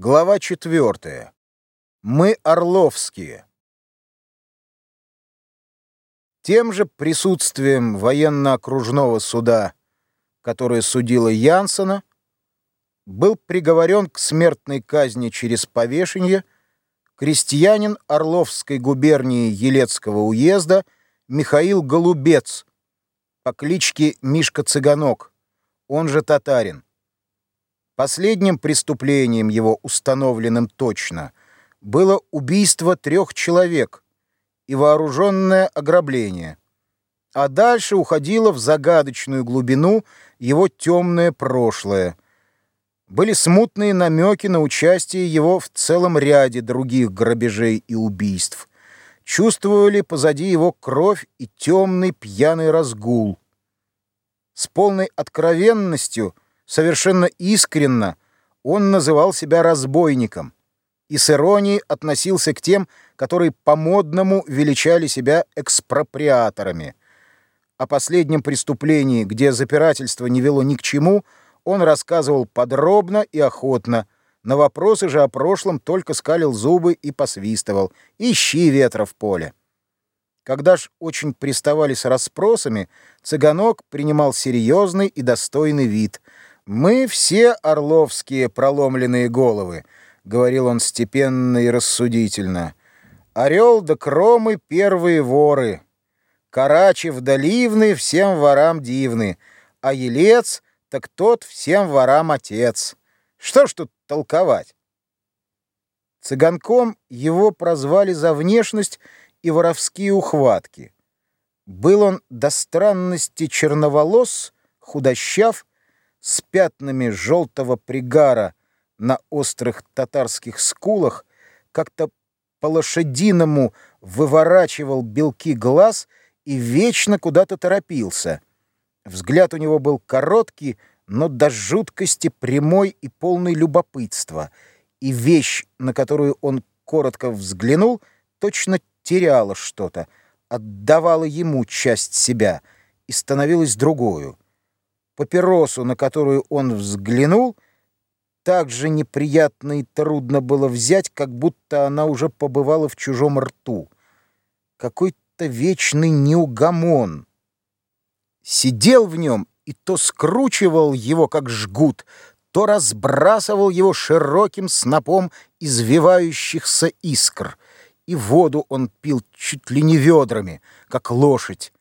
Глава 4. Мы Орловские. Тем же присутствием военно-окружного суда, которое судило Янсена, был приговорен к смертной казни через повешение крестьянин Орловской губернии Елецкого уезда Михаил Голубец по кличке Мишка Цыганок, он же татарин. Последним преступлением его, установленным точно, было убийство трех человек и вооруженное ограбление. А дальше уходило в загадочную глубину его темное прошлое. Были смутные намеки на участие его в целом ряде других грабежей и убийств. Чувствовали позади его кровь и темный пьяный разгул. С полной откровенностью – совершенно искренно он называл себя разбойником и с иронией относился к тем, которые по-модному величали себя экспроприаторами. О последнем преступлении, где запирательство не вело ни к чему, он рассказывал подробно и охотно, на вопросы же о прошлом только скалил зубы и посвистывал. «Ищи ветра в поле». Когда ж очень приставали с расспросами, цыганок принимал серьезный и достойный вид — «Мы все орловские проломленные головы», — говорил он степенно и рассудительно. «Орел да кромы — первые воры. Карачев да ливны всем ворам дивны, а елец так тот всем ворам отец. Что ж тут толковать?» Цыганком его прозвали за внешность и воровские ухватки. Был он до странности черноволос, худощав, с пятнами желтого пригара на острых татарских скулах, как-то по-лошадиному выворачивал белки глаз и вечно куда-то торопился. Взгляд у него был короткий, но до жуткости прямой и полный любопытства, и вещь, на которую он коротко взглянул, точно теряла что-то, отдавала ему часть себя и становилась другую папиросу, на которую он взглянул, так же неприятно и трудно было взять, как будто она уже побывала в чужом рту. Какой-то вечный неугомон. Сидел в нем и то скручивал его, как жгут, то разбрасывал его широким снопом извивающихся искр, и воду он пил чуть ли не ведрами, как лошадь,